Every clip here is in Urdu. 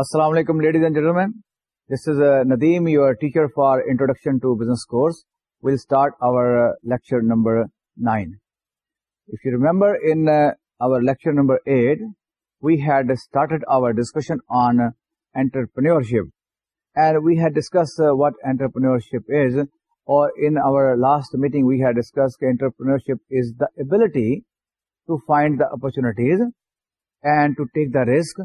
Assalamu alaikum, ladies and gentlemen. This is uh, Nadeem, your teacher for Introduction to Business course. We'll start our uh, lecture number 9. If you remember, in uh, our lecture number 8, we had started our discussion on entrepreneurship. And we had discussed what entrepreneurship is. Or in our last meeting, we had discussed that entrepreneurship is the ability to find the opportunities and to take the risk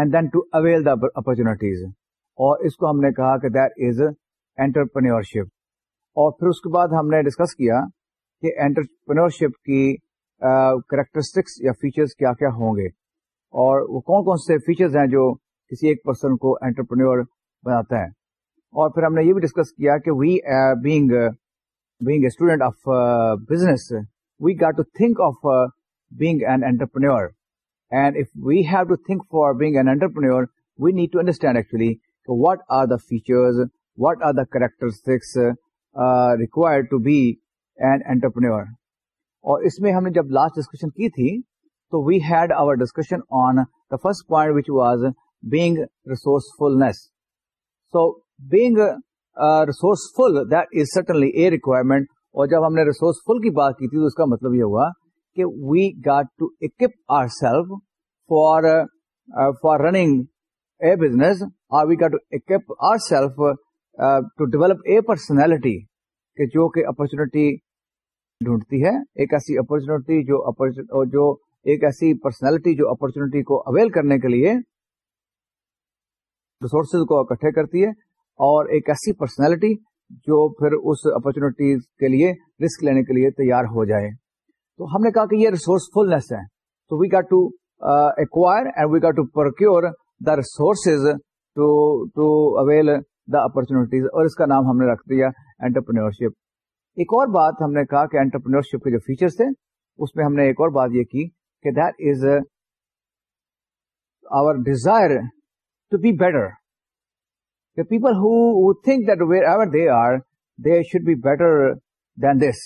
and then to avail the opportunities اور اس کو ہم نے کہا کہ از دز اور پھر اس کے بعد ہم نے ڈسکس کیا کہ کی کریکٹرسٹکس یا فیچرس کیا کیا ہوں گے اور وہ کون کون سے فیچرز ہیں جو کسی ایک پرسن کو اینٹرپرینور بناتا ہے اور پھر ہم نے یہ بھی ڈسکس کیا کہ we being being a student of business we got to think of being an entrepreneur and if we have to think for being an entrepreneur we need to understand actually what are the features what are the characteristics to be an entrepreneur اور اس میں ہم نے جب لاسٹ ڈسکشن کی تھی تو we had our discussion on the first point which was being resourcefulness so being resourceful certainly a requirement اور جب ہم نے ریسورس فل کی بات کی تھی تو اس کا مطلب یہ ہوا کہ we got to equip our self for for running a business or we got to ایکپٹ our self to develop a personality کہ جو کہ اپرچونیٹی ڈھونڈتی ہے ایک ایسی اپرچونیٹی جو جو ایک ایسی پرسنالٹی جو اپرچونیٹی کو اویل کرنے کے لیے ریسورسز کو اکٹھے کرتی ہے اور ایک ایسی پرسنالٹی جو پھر اس اپارچونیٹی کے لیے رسک لینے کے لیے تیار ہو جائے تو ہم نے کہا کہ یہ ریسورس فلنس ہے تو we get to acquire and we get to procure the resources to to avail the opportunities اور اس کا نام ہم نے رکھ دیا ایک اور بات ہم نے کہا کہ کے جو فیچرس تھے اس میں ہم نے ایک اور بات یہ کی کہ that is our desire to be better people who think that where they they are they should better than this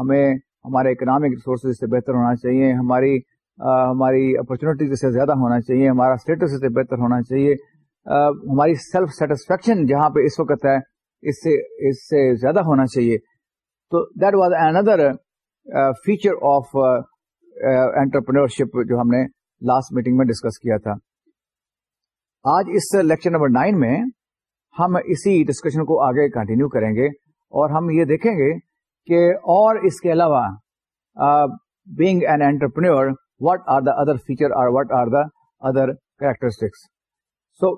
ہمیں ہمارے اکنامک ریسورسز سے بہتر ہونا چاہیے ہماری ہماری اپرچونیٹیز اس سے زیادہ ہونا چاہیے ہمارا اسٹیٹس سے بہتر ہونا چاہیے ہماری سیلف سیٹسفیکشن جہاں پہ اس وقت ہے اس اس سے سے زیادہ ہونا چاہیے تو that was another feature of entrepreneurship جو ہم نے لاسٹ میٹنگ میں ڈسکس کیا تھا آج اس لیکچر نمبر نائن میں ہم اسی ڈسکشن کو آگے کنٹینیو کریں گے اور ہم یہ دیکھیں گے کہ اور اس کے علاوہ being an what are the other feature اور what are the other characteristics سو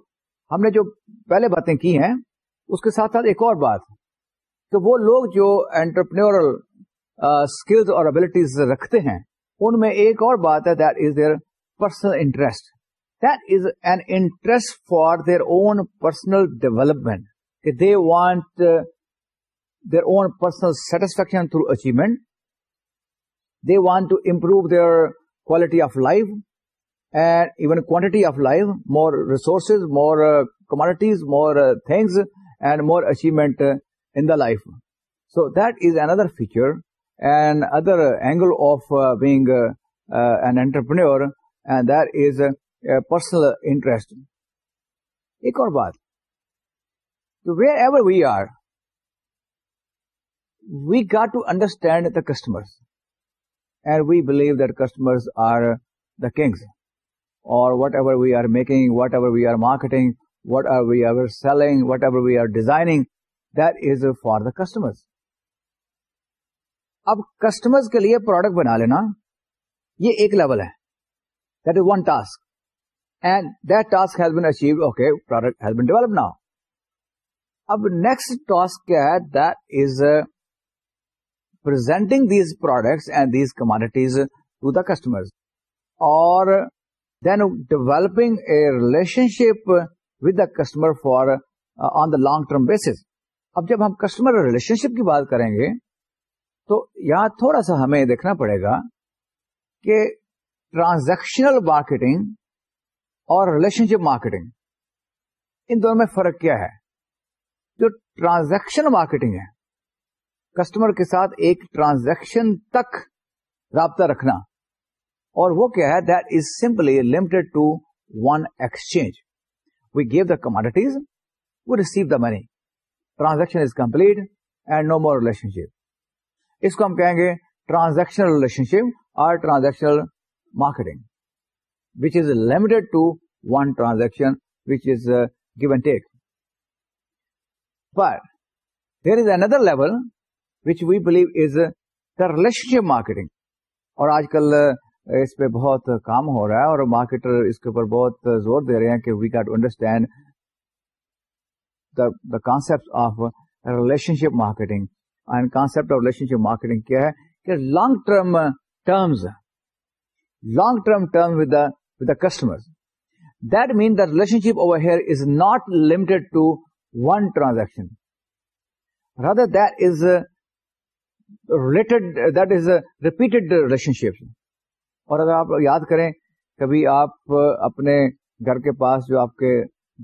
ہم نے جو پہلے باتیں کی ہیں اس کے ساتھ ایک اور بات تو وہ لوگ جو اینٹرپرینور اسکلز اور ابلیٹیز رکھتے ہیں ان میں ایک اور بات ہے that is their personal interest that is an interest for their own personal development کہ they want their own personal satisfaction through achievement they want to improve their quality of life and even quality of life more resources more commodities more things and more achievement in life so that is an other feature and other angle of being and entrepreneur and that is personal interest ایک اور بات wherever we are we get to understand the customer and we believe customers اور whatever we are making whatever we are marketing what are we are selling whatever we are design the customer اب کسٹمر کے لیے پروڈکٹ بنا لینا یہ ایک لیول ہے then task and the task has been achieve okay develop نا اب نیکسٹ ٹاسک کیا ہے the presenting these products and these commodities to the customer اور then developing a relationship with the customer for on the long term basis اب جب ہم کسٹمر ریلیشن شپ کی بات کریں گے تو یہاں تھوڑا سا ہمیں دیکھنا پڑے گا کہ ٹرانزیکشنل مارکیٹنگ اور ریلیشن شپ مارکیٹنگ ان دونوں میں فرق کیا ہے جو ٹرانزیکشن مارکیٹنگ ہے کسٹمر کے ساتھ ایک ٹرانزیکشن تک رابطہ رکھنا اور وہ کیا ہے that is simply limited to one exchange we give the commodities we receive the money transaction is complete and no more relationship اس کو ہم کہیں گے ٹرانزیکشن شپ اور transactional marketing which is limited to one transaction which is given take پر there is another level we believe is the relationship marketing اور آج کل uh, اس پہ بہت کام ہو رہا ہے اور مارکیٹر اس کے اوپر بہت زور دے رہے ہیں کہ we get understand the concept of relationship marketing and concept of relationship marketing کیا ہے کہ long term terms long term term with with the customer that mean the relationship over here is not limited to one transaction rather that is related that is a repeated ship اور اگر آپ یاد کریں کبھی آپ اپنے گھر کے پاس جو آپ کے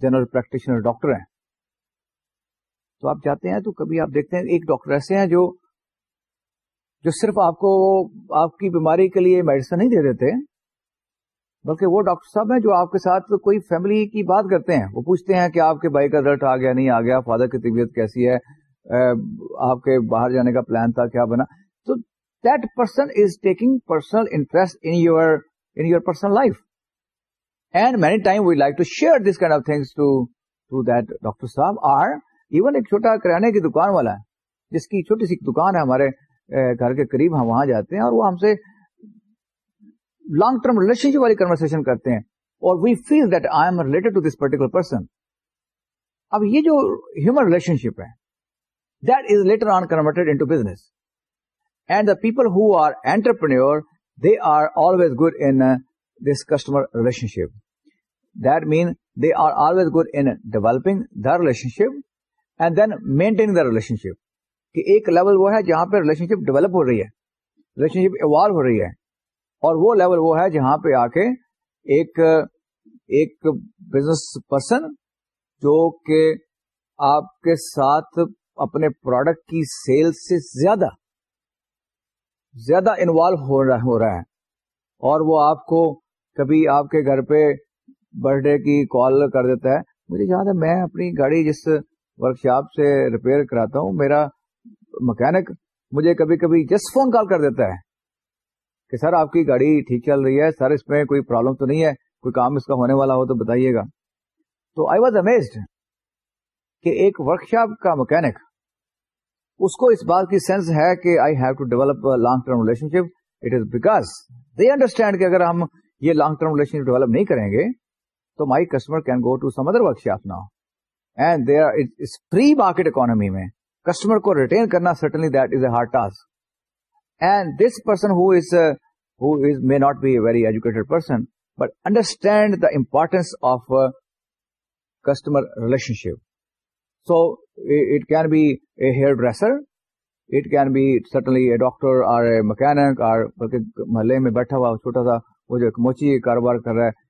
جنرل پریکٹیشنر ڈاکٹر ہیں تو آپ جاتے ہیں تو کبھی آپ دیکھتے ہیں ایک ڈاکٹر ایسے ہیں جو جو صرف آپ کو آپ کی بیماری کے لیے میڈیسن نہیں دے دیتے بلکہ وہ ڈاکٹر صاحب ہیں جو آپ کے ساتھ کوئی فیملی کی بات کرتے ہیں وہ پوچھتے ہیں کہ آپ کے بھائی کا ڈرٹ آ گیا نہیں آ گیا فادر کی طبیعت کیسی ہے آپ کے باہر جانے کا پلان تھا کیا بنا تو taking personal interest in in your your personal life and many time we like to share this kind of things to to that doctor صاحب آر ایون ایک چھوٹا کرانے کی دکان والا ہے جس کی چھوٹی سی دکان ہے ہمارے گھر کے قریب ہم وہاں جاتے ہیں اور وہ ہم سے لانگ ٹرم ریلیشن شپ والی کنورسن کرتے ہیں اور we feel that I am related to this particular person اب یہ جو ہیومن ریلیشن شپ ہے that That is later on converted into business. And the people who are are are entrepreneur, they they always always good good in in uh, this customer relationship. means developing the relationship and then maintaining the relationship. کہ ایک لیول وہ ہے جہاں پہ ریلیشن شپ ڈیولپ ہو رہی ہے ریلیشن شپ ایوالو ہو رہی ہے اور وہ لیول وہ ہے جہاں پہ آ کے ایک ایک بزنس پرسن جو کہ آپ کے ساتھ اپنے پروڈکٹ کی سیل سے زیادہ زیادہ انوالو ہو رہا ہو رہا ہے اور وہ آپ کو کبھی آپ کے گھر پہ برتھ ڈے کی کال کر دیتا ہے مجھے یاد ہے میں اپنی گاڑی جس ورک شاپ سے ریپیئر کراتا ہوں میرا مکینک مجھے کبھی کبھی جس فون کال کر دیتا ہے کہ سر آپ کی گاڑی ٹھیک چل رہی ہے سر اس میں کوئی پرابلم تو نہیں ہے کوئی کام اس کا ہونے والا ہو تو بتائیے گا تو آئی واز امیزڈ کہ ایک ورک شاپ کا مکینک اس کو اس بات کی سینس ہے کہ I have to develop long term relation ship it is because they understand کہ اگر ہم یہ لانگ ٹرم ریلیشن شپ ڈیولپ نہیں کریں گے تو my customer can go to some other workshop now and they are free market economy میں کسٹمر کو ریٹین کرنا certainly that is a hard task and this person who is who is may not be a very educated person but understand the importance of customer relation ship so it can hair ڈرسر it can be certainly a ڈاکٹرکر محلے میں بیٹھا ہوا چھوٹا سا وہ جو کاروبار کر رہا ہے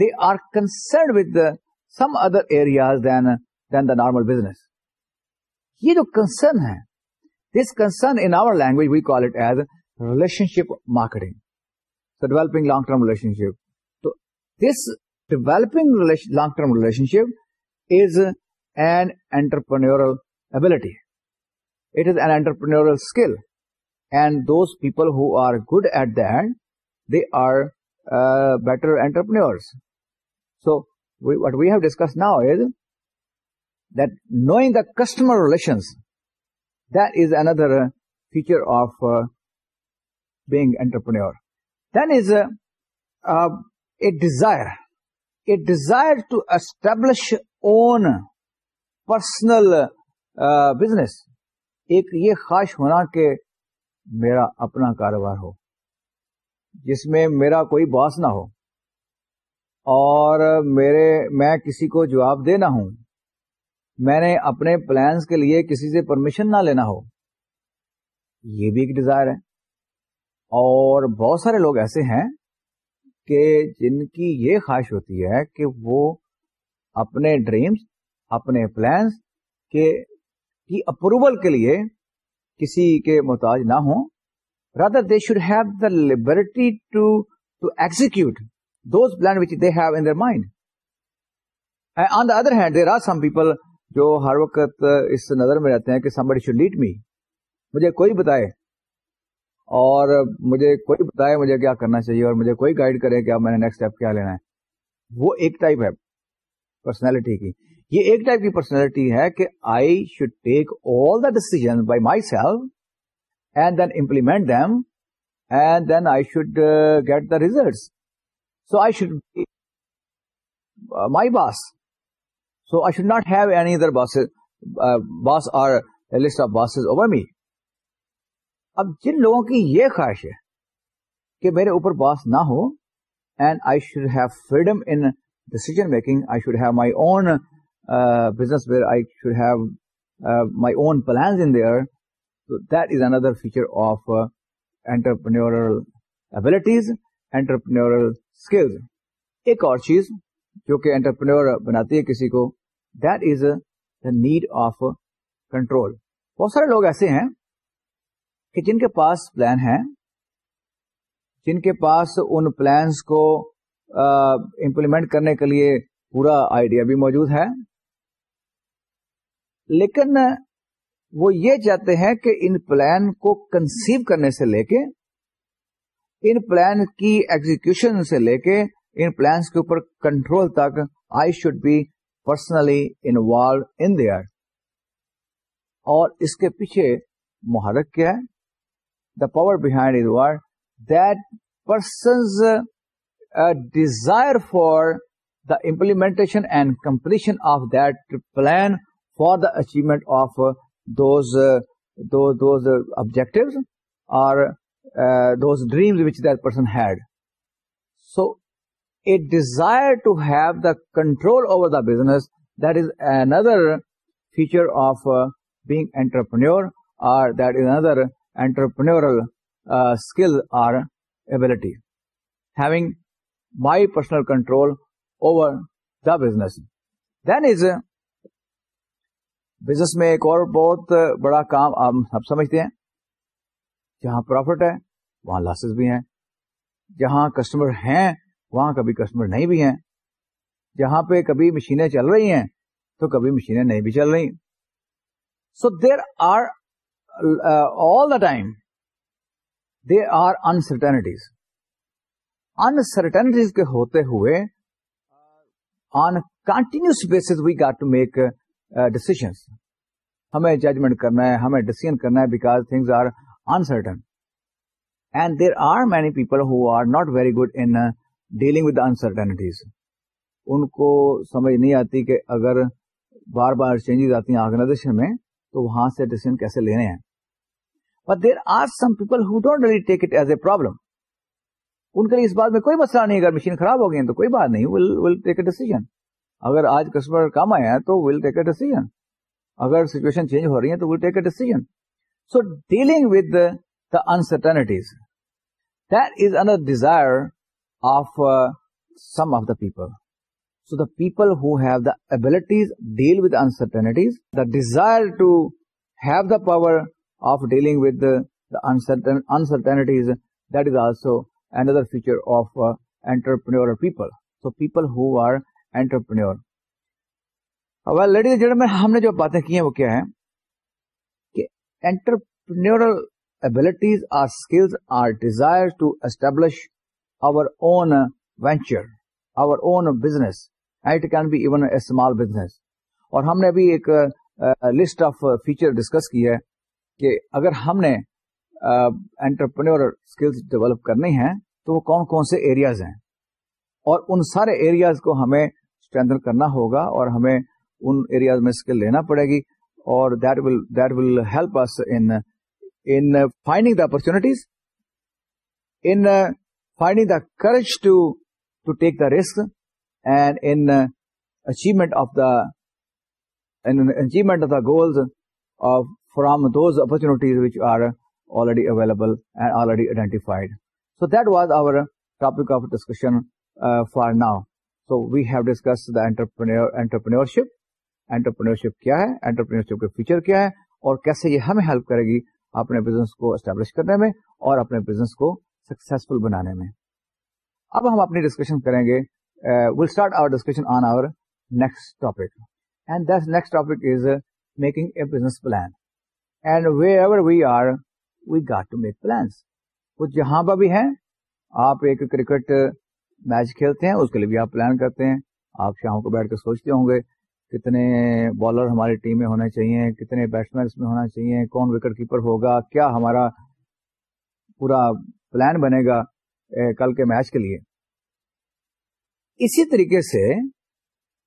they are concern with some other areas then then the normal business یہ جو کنسرن ہے this concern in our language we call as relationship marketing developing long term relation ship This developing long-term relationship is an entrepreneurial ability. It is an entrepreneurial skill. And those people who are good at that, they are uh, better entrepreneurs. So what we have discussed now is that knowing the customer relations, that is another feature of uh, being entrepreneur. Then is uh, a desire, a desire to establish own personal uh, business. ایک یہ خواہش ہونا کہ میرا اپنا کاروبار ہو جس میں میرا کوئی باس نہ ہو اور میرے میں کسی کو جواب دے نہ ہوں میں نے اپنے پلانس کے لیے کسی سے پرمیشن نہ لینا ہو یہ بھی ایک ڈیزائر ہے اور بہت سارے لوگ ایسے ہیں کہ جن کی یہ خواہش ہوتی ہے کہ وہ اپنے ڈریمس اپنے پلانس کے اپروول کے لیے کسی کے محتاج نہ ہوں rather they should have the liberty to to exact they have ہیوڈ mind on the other hand there are some people جو ہر وقت اس نظر میں رہتے ہیں کہ سم شوڈ لیڈ می مجھے کوئی بتائے اور مجھے کوئی بتائے مجھے کیا کرنا چاہیے اور مجھے کوئی گائڈ کرے کہ اب میں نے نیکسٹ اسٹیپ کیا لینا ہے وہ ایک ٹائپ ہے پرسنالٹی کی یہ ایک ٹائپ کی پرسنالٹی ہے کہ I should take all the decision by my self and then implement them and then I should get the results so I should my boss so I should not have any other bosses boss are list of bosses over me اب جن لوگوں کی یہ خواہش ہے کہ میرے اوپر باس نہ ہو and I should have freedom in decision making I should have my own business where I should have my own plans in there that is another feature of entrepreneur abilities entrepreneur skills ایک اور چیز جو کہ انٹرپرینور بناتی ہے کسی کو that is the need of control بہت سارے لوگ ایسے ہیں کہ جن کے پاس پلان ہے جن کے پاس ان پلانس کو امپلیمنٹ کرنے کے لیے پورا آئیڈیا بھی موجود ہے لیکن وہ یہ چاہتے ہیں کہ ان پلان کو کنسیو کرنے سے لے کے ان پلان کی ایگزیکشن سے لے کے ان پلانس کے اوپر کنٹرول تک I should be personally involve in there اور اس کے پیچھے محرک کیا ہے The power behind is what? That person's uh, uh, desire for the implementation and completion of that plan for the achievement of uh, those objectives or those dreams which that person had. So, a desire to have the control over the business, that is another feature of being entrepreneur, or that is another entrepreneur skill or ability my personal control over the business then is business میں ایک اور بہت بڑا کام سب سمجھتے ہیں جہاں پروفٹ ہے وہاں لاسز بھی ہیں جہاں کسٹمر ہیں وہاں کبھی کسٹمر نہیں بھی ہیں جہاں پہ کبھی مشینیں چل رہی ہیں تو کبھی مشینیں نہیں بھی چل رہی so there are all the time they are uncertainties uncertainties کے ہوتے ہوئے on continuous to we uh, to make judgment ہمیں ججمنٹ کرنا ہے ہمیں hai کرنا ہے because uncertain are uncertain and there are many people who are not very good in dealing with uncertainties ان کو سمجھ نہیں آتی کہ اگر بار بار چینجز آتی ہیں آرگنائزیشن میں تو وہاں سے ڈسیزن کیسے لینے ہیں but there are some people it don't a problem. ان کے لیے اس بات میں کوئی مسئلہ نہیں اگر مشین خراب ہو گئی تو کوئی بات نہیں ول ول ٹیک اے ڈیسیجن اگر آج کسٹمر کم آیا ہے تو ول ٹیک اے ڈیسیجن اگر سچویشن چینج ہو رہی ہے تو will take a decision so dealing with the that this in desire of some of the people so the people who have the abilities deal with uncertainties the desire to have the power of dealing with انٹنٹیز that is also another future of entrepreneur people who are entrepreneur ہم نے جو باتیں کی ہیں وہ کیا ہے کہ ہم نے ابھی ایک لسٹ آف فیوچر ڈسکس کی ہے کہ اگر ہم نے انٹرپرینور اسکلس ڈیولپ کرنی ہیں تو وہ کون کون سے ایریاز ہیں اور ان سارے ایریاز کو ہمیں اسٹرینتھن کرنا ہوگا اور ہمیں ان ایریاز میں اسکل لینا پڑے گی اور that that will will help us in finding the opportunities in finding the courage to to take the risk and in achievement of the achievement of the goals of from those اپنی available of discussion for now so we've discuss کیا ہے فیوچر کیا ہے اور کیسے یہ ہمیں ہیلپ کرے گی اپنے بزنس کو اسٹبلش کرنے میں اور اپنے بزنس کو سکسفل بنانے میں اب ہم اپنے ڈسکشن کریں گے will start our discussion on our topic and this next making a business plan and ever we we are got to make plans کچھ جہاں پر بھی ہیں آپ ایک کرکٹ میچ کھیلتے ہیں اس کے لیے بھی آپ پلان کرتے ہیں آپ شاہوں کو بیٹھ کے سوچتے ہوں گے کتنے بالر ہماری ٹیم میں ہونے چاہیے کتنے بیٹس مینس میں ہونا چاہیے کون وکٹ کیپر ہوگا کیا ہمارا پورا پلان بنے گا کل کے میچ کے لیے اسی طریقے سے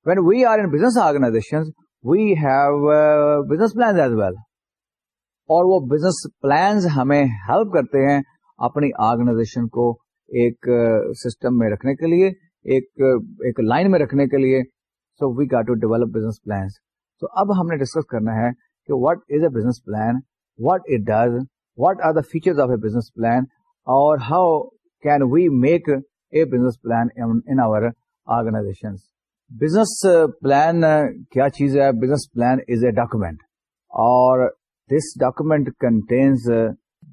when we we are in business business organization have plan as well اور وہ بزنس پلانز ہمیں ہیلپ کرتے ہیں اپنی آرگنائزیشن کو ایک سسٹم میں رکھنے کے لیے ایک ایک لائن میں رکھنے کے لیے so we to develop business plans تو اب ہم نے ڈسکس کرنا ہے کہ what is a business plan what it does what are the feature of a business plan اور how can we make a business plan in our organization business plan کیا چیز ہے business plan is a document اور this document contains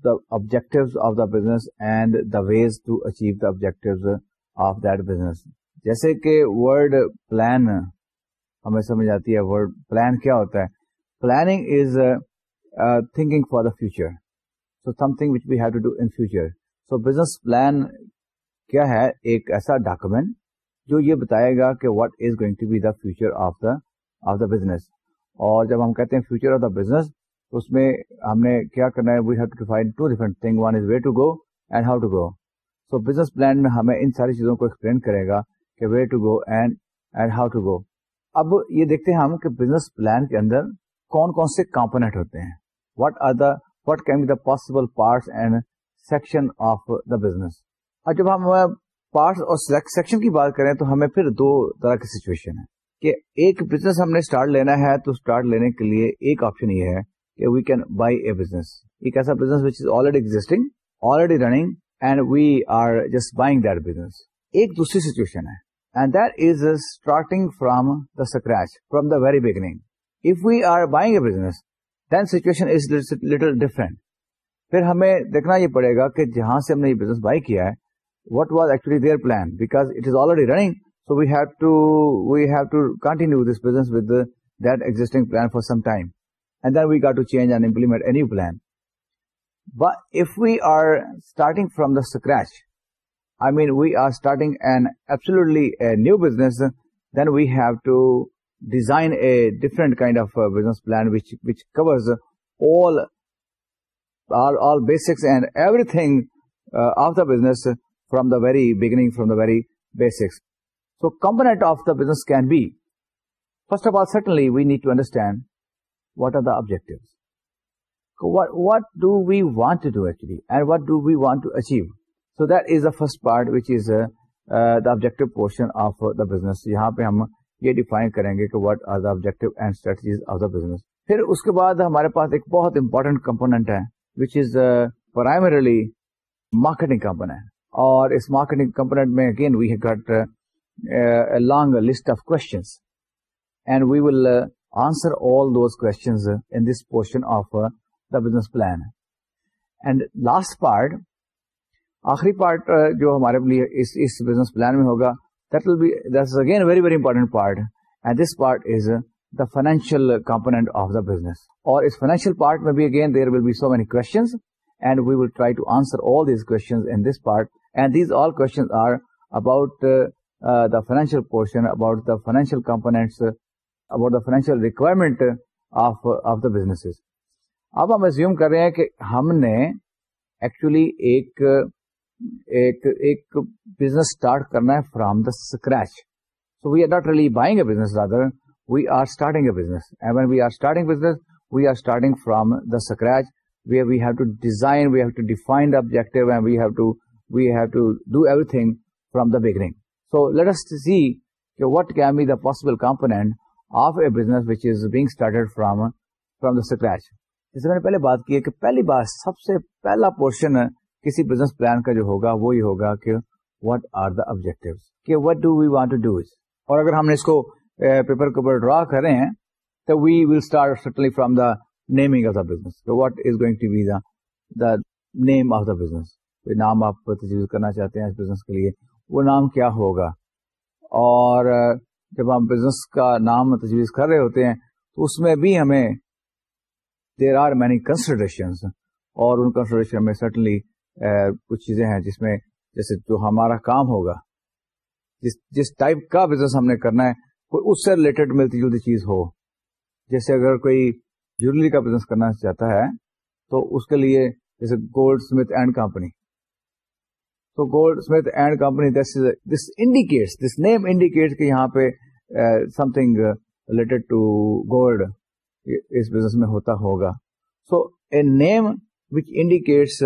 the objective of the business and the ways to achieve the objectives of business جیسے کہ ورلڈ پلان uh, ہمیں سمجھ آتی ہے ورڈ پلان کیا ہوتا ہے planning is thinking for the future so something which we have to do in future so business plan کیا ہے ایک ایسا ڈاکومینٹ جو یہ بتائے گا کہ what is going to be the future of the of the business اور جب ہم کہتے ہیں فیوچر آف دا بزنس اس میں ہم نے کیا کرنا ہے we have to to to to different thing one is way go go and how so business plan ہمیں ان ساری چیزوں کو ایکسپلین کرے گا کہ way to go and and how to go اب یہ دیکھتے ہیں ہم کہ بزنس پلان کے اندر کون کون سے کمپونیٹ ہوتے ہیں what are the what can be the possible parts and section of the business اور جب ہم پارٹس اور سیکشن کی بات کریں تو ہمیں پھر دو طرح کی سچویشن ہے کہ ایک بزنس ہم نے اسٹارٹ لینا ہے تو اسٹارٹ لینے کے لیے ایک آپشن یہ ہے کہ we can buy a business ایک ایسا business which is already existing already running and we are just buying that business ایک دوسری سچویشن ہے and that is starting from the scratch from the very beginning if we are buying a business then situation is little different پھر ہمیں دیکھنا یہ پڑے گا کہ جہاں سے ہم نے یہ بزنس بائی کیا ہے what was actually there plan because already running so we've to we've to continue this business with that exit plan for some time and then we got to change and implement a new plan. But if we are starting from the scratch, I mean we are starting an absolutely new business, then we have to design a different kind of business plan which covers all basics and everything uh, of the business from the very beginning, from the very basics. So component of the business can be, first of all, certainly we need to understand what are the object what do we want ایکچ what do we want to achieve so that is the first part which is the object portion of the یہاں پہ ہم یہ ڈیفائن کریں گے کہ what are the object and strategy of the business پھر اس کے بعد ہمارے پاس ایک بہت important component is primarily marketing component اور اس marketing component long list of kind we will answer all those questions in this portion of uh, the business plan. And last part, آخری پارٹ جو ہمارے لیے اس, اس بزنس پلان میں ہوگا that will be this again very very important part and this part is the financial component of the business اور اس فائنینشیل پارٹ میں بھی again there will be so many questions and we will try to answer all these questions in this part and these all questions are about the financial portion about the financial components financial requirement of of the business اب ہم ایزیوم کر رہے ہیں کہ ہم نے ایکچولی ایک بزنس کرنا ہے from the scratch so we are not really buying rather we are starting business we are starting from scratch we we have to thing from the beginning so let us see کہ what can be the possible component of a business which is being started from from the scratch جس سے میں نے پہلے بات کی ہے کہ پہلی بات سب سے پہلا پورشن کسی بزنس پلان کا جو ہوگا وہ یہ ہوگا کہ واٹ آر دا آبجیکٹو کہ what do we want to do اور اگر ہم نے اس کو پیپر کے اوپر ڈرا کریں تو we will start certainly from the naming of the business what is going to be the the name of the business نام آپ تجویز کرنا چاہتے ہیں اس بزنس کے لیے وہ نام کیا ہوگا اور جب ہم بزنس کا نام تجویز کر رہے ہوتے ہیں تو اس میں بھی ہمیں دیر آر مینی کنسلڈریشن اور ان کنسیڈریشن میں سٹنلی eh, کچھ چیزیں ہیں جس میں جیسے جو ہمارا کام ہوگا جس جس ٹائپ کا بزنس ہم نے کرنا ہے کوئی اس سے ریلیٹڈ ملتی جلتی چیز ہو جیسے اگر کوئی جیولری کا بزنس کرنا چاہتا ہے تو اس کے لیے جیسے gold Smith and company gold Smith and company this is this indicates this name indicates کہ یہاں پہ something related to gold اس بزنس میں ہوتا ہوگا so a name which indicates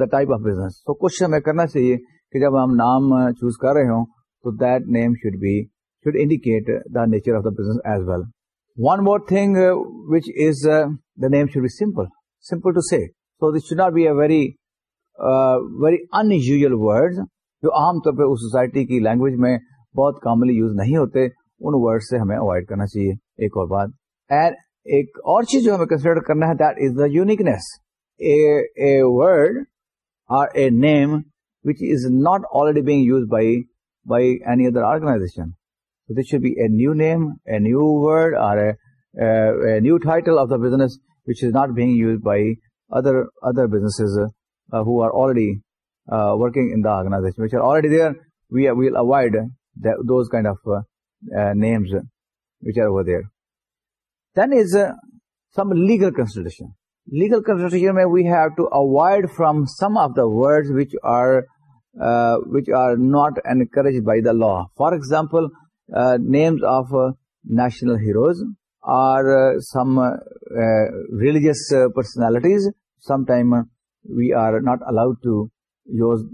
the type of business سو کچھ ہمیں کرنا چاہیے کہ جب ہم نام چوز uh, کر رہے ہوں تو that name should be should indicate the nature of the business as well one more thing which is the name should be simple simple to see so this should not be a very very unusual word جو عام طور پہ اس سوسائٹی کی لینگویج میں بہت کاملی یوز نہیں ہوتے ان ورڈ سے ہمیں اوائڈ کرنا چاہیے ایک اور بات اینڈ ایک اور چیز جو ہمیں کنسیڈر کرنا ہے that is the uniqueness a word or a name which is not already being use by by any other organization this should be a new name a new word or new title of the business which is not being use by other other business Uh, who are already uh, working in the organization, which are already there. We will avoid those kind of uh, names which are over there. Then is some legal consideration. Legal consideration may we have to avoid from some of the words which are not encouraged by the law. For example, names of national heroes or some religious personalities. Sometimes we are not allowed to use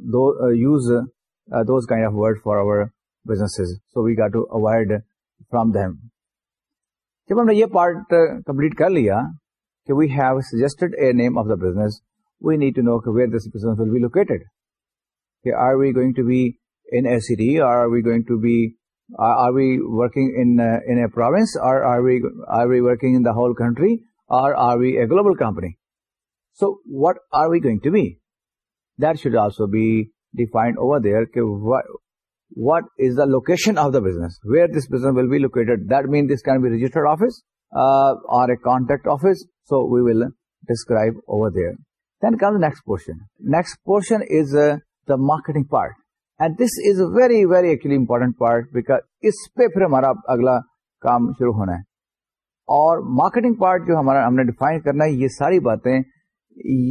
those kind of word for our business so we go avoid from them جب ہم نے یہ پارٹ کمپلیٹ uh, کر لیا کہ we have suggested a name of the business we need to know where this business will be located کہ are we going to be in a city are we going to be are we working working province are we in the whole country are are we a global company so what are we going to be that should also be defined over there کی what is the location of the business where this business will be located locate main a contact office so we will describe over there there دینکس next portion next portion is the marketing part and this is very very actually important part back اس پہ پھر ہمارا اگلا کام شروع ہونا ہے اور مارکیٹنگ پارٹ جو ہمارا ہم نے ڈیفائن کرنا ہے یہ ساری باتیں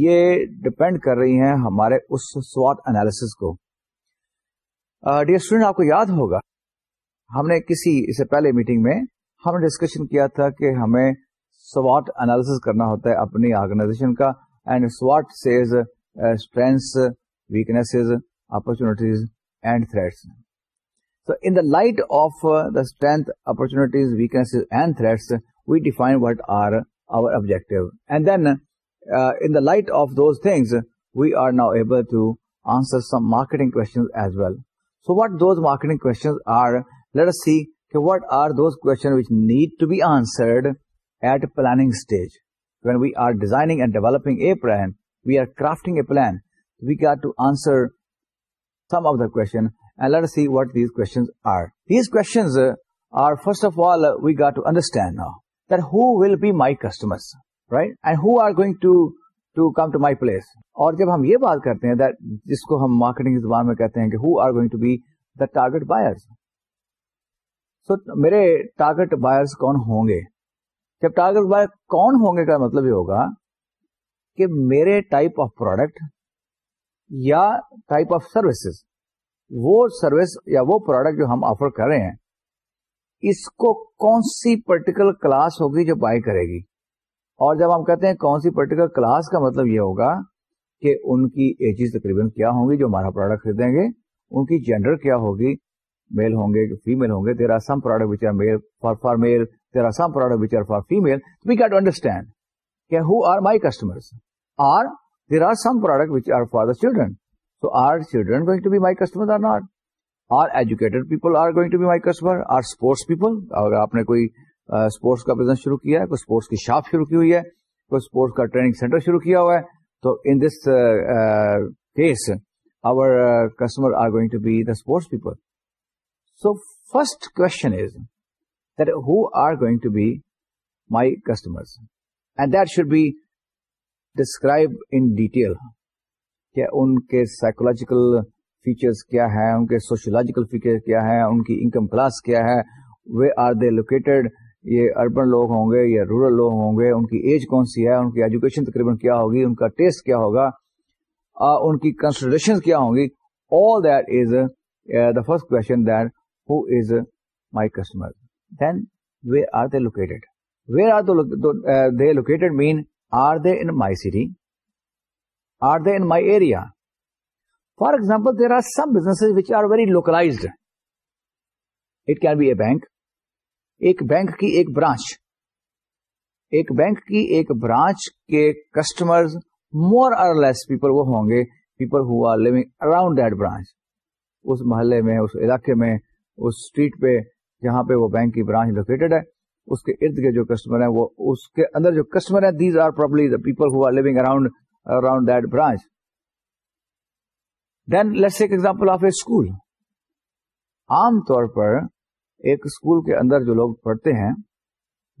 یہ ڈپینڈ کر رہی ہیں ہمارے اس سواٹ انالیسس کو ڈیئر اسٹوڈینٹ آپ کو یاد ہوگا ہم نے کسی سے پہلے میٹنگ میں ہم نے ڈسکشن کیا تھا کہ ہمیں سواٹ اینالس کرنا ہوتا ہے اپنی آرگنائزیشن کا اینڈ سواٹ says strengths weaknesses opportunities and threats so in the light of the strength opportunities weakness and threats we define what are our objective and then plan we get to questions are first of all we get to that who will be my customers? Right and who are going to to to come my place اور جب ہم یہ بات کرتے ہیں جس کو ہم مارکیٹنگ زبان میں کہتے ہیں کہ who are going to be the target buyers so میرے ٹارگیٹ بائرس کون ہوں گے جب ٹارگیٹ بائر کون ہوں گے کا مطلب یہ ہوگا کہ میرے ٹائپ آف پروڈکٹ یا ٹائپ آف سروسز وہ سروس یا وہ پروڈکٹ جو ہم آفر کر رہے ہیں اس کو کون سی پرٹیکولر کلاس ہوگی جو بائی کرے گی اور جب ہم کہتے ہیں کون سی پرٹیکولر کلاس کا مطلب یہ ہوگا کہ ان کی ایجز تقریباً کیا ہوں گی جو ہمارا پروڈکٹ خریدیں گے ان کی جینڈر کیا ہوگی میل ہوں گے فیمل ہوں گے there are some product which are male for for male there are some product which are for female we get understand کہ who are my customer or there are some product which are for the children so are children going to be my customer or not are educated people are going to be my customer or sports people اگر آپ نے کوئی اسپورٹس کا بزنس شروع کیا ہے کوئی اسپورٹس کی شاپ شروع کی ہوئی ہے کوئی اسپورٹس کا ٹریننگ سینٹر شروع کیا ہوا ہے تو in this case our customer are going to be the sports people so first my customer and that should be describe in detail کہ ان کے سائیکولوجیکل فیچرس کیا ہے ان کے سوشولوجیکل فیچر کیا ہیں ان کی انکم کلاس کیا ہے وے آر دے لوکیٹڈ یہ اربن لوگ ہوں گے یا رورل لوگ ہوں گے ان کی ایج کون سی ہے ان کی ایجوکیشن تقریباً کیا ہوگی ان کا ٹیسٹ کیا ہوگا ان کی کنسیڈریشن کیا ہوں گی all that is the first question that who is my customer then where are they located where are they located mean are they in my city are they in my area for example there are some business which are very localised it can be a bank ایک بینک کی ایک برانچ ایک بینک کی ایک برانچ کے کسٹمر مور لیس پیپل وہ ہوں گے people who are living around that branch اس محلے میں اس علاقے میں اس اسٹریٹ پہ جہاں پہ وہ بینک کی برانچ لوکیٹڈ ہے اس کے ارد کے جو کسٹمر ہیں وہ اس کے اندر جو کسٹمر ہیں these are people who are living around around that branch then let's ایک ایگزامپل آف اے اسکول عام طور پر ایک اسکول کے اندر جو لوگ پڑھتے ہیں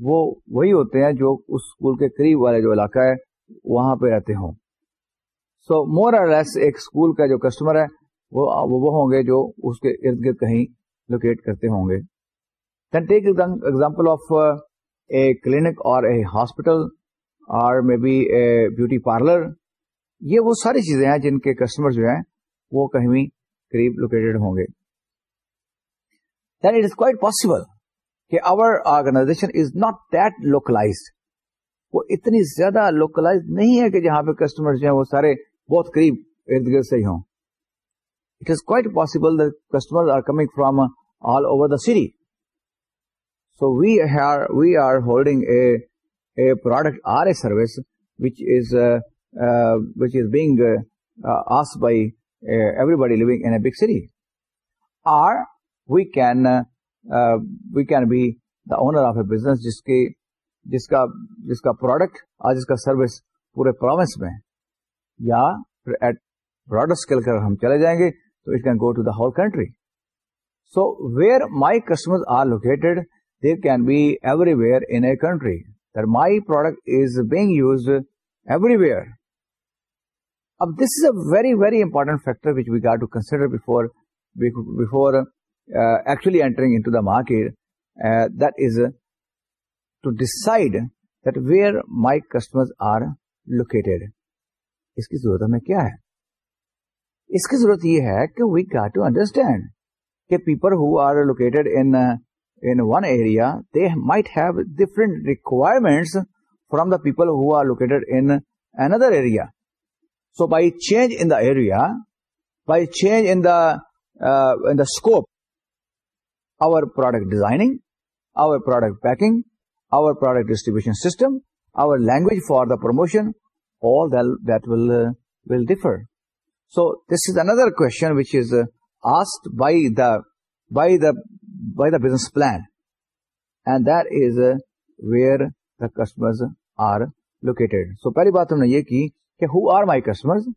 وہ وہی ہوتے ہیں جو اس اسکول کے قریب والے جو علاقہ ہے وہاں پہ رہتے ہوں سو مور لیس ایک اسکول کا جو کسٹمر ہے وہ وہ ہوں گے جو اس کے ارد گرد کہیں لوکیٹ کرتے ہوں گے then take example of a clinic اور اے ہاسپٹل اور may be a beauty parlour یہ وہ ساری چیزیں ہیں جن کے کسٹمر جو ہیں وہ کہیں بھی قریب لوکیٹڈ ہوں گے then it is quite possible کہ our organization is not that localized وہ اتنی زیادہ لوکلائز نہیں ہے کہ جہاں پہ کسٹمر جو ہیں وہ سارے بہت قریب ارد گرد سے ہی ہوں it is quite possible the customer are coming from all over the city so we are we are holding a product or a service which is which is being used by every بڈی لوگ in big city or we can we can be the owner of a business جس جس جس کی کا کا پروڈکٹ اور جس کا سروس پورے پروونس میں یا پھر ایٹ براڈر اسکیل کر ہم چلے جائیں گے تو it can go to the whole country so where my customer are located there can be every where in a country my product is being use every where اب this is a very very important factor which we get to consider before market that is to decide that where my customer کیا ہے اس کی ضرورت یہ ہے کہ وی گیٹ ٹو انڈرسٹینڈ کہ people who are located in one area they might have different requirements from the people who are located another area so by change in the area by change in scope product designing our product packing our product distribution system or language for the promotion all will differ business plan and this where the customers are located so پہلی بات یہ کہ who are my customers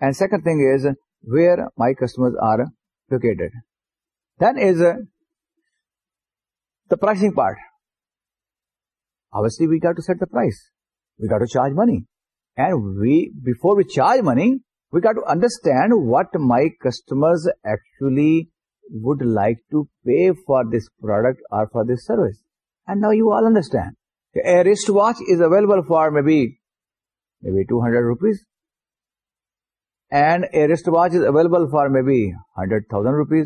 and second thing is where my customers are located Then is uh, the pricing part. Obviously, we got to set the price. We got to charge money. And before we charge money, we got to understand what my customers actually would like to pay for this product or for this service. And now you all understand. A wristwatch is available for maybe 200 rupees. And a wristwatch is available for maybe 100,000 rupees.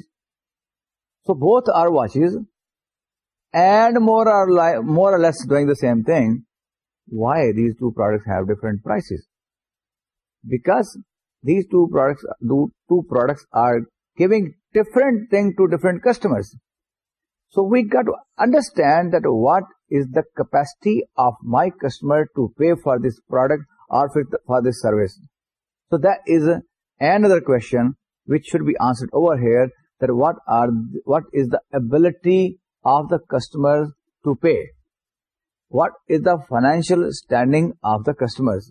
So both are watches, and more or less doing the same thing. Why these two products have different prices? Because these two products are giving different thing to different customers. So we got to understand that what is the capacity of my customer to pay for this product or for this service. So that is another question which should be answered over here, that what is the ability of the customers to pay, what is the financial standing of the customers,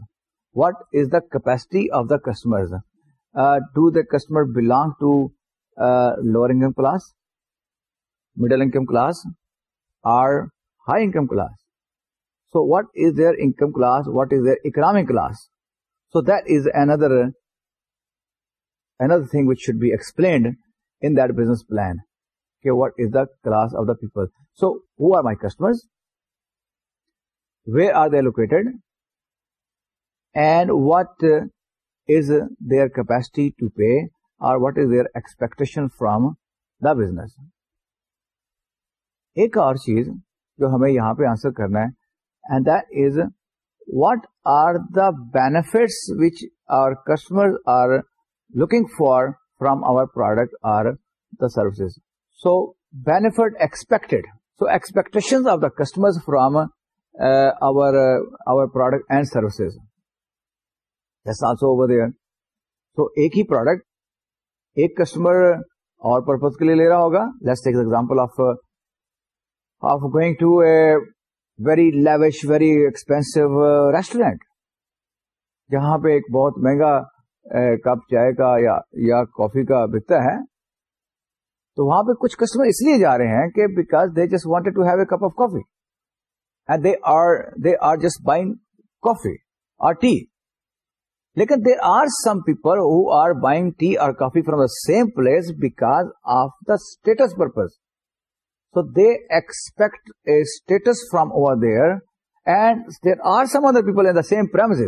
what is the capacity of the customers. Uh, do the customer belong to uh, lower income class, middle income class, or high income class? So what is their income class, what is their economic class? So that is another thing which should be explained the business plan کہ what is the class of the people so why customer they are the located and what is their capacity to pay اور what is their expectation from the business ایک اور چیز جو ہمیں یہاں پہ آنسر کرنا ہے and this what are the benefits which are customer are looking for from our product or the services so benefit expect so expectation of the customer from our services ایک ہی پروڈکٹ ایک کسٹمر اور پرپز کے لیے لے رہا ہوگا very lavish very expensive restaurant جہاں پہ ایک بہت مہنگا کپ چائے کا یا کافی کا بکتا ہے تو وہاں پہ کچھ کسٹمر اس لیے جا رہے ہیں کہ because they just wanted to have a cup of coffee and they are they are just buying coffee or tea لیکن they are some people who are buying tea or coffee from the same place because of the status purpose so they expect a status from over there and there are some other people in the same Prim's